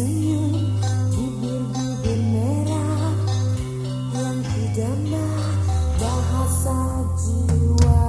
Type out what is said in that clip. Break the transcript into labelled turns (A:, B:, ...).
A: senyum bibir-bibir merah yang bahasa jiwa.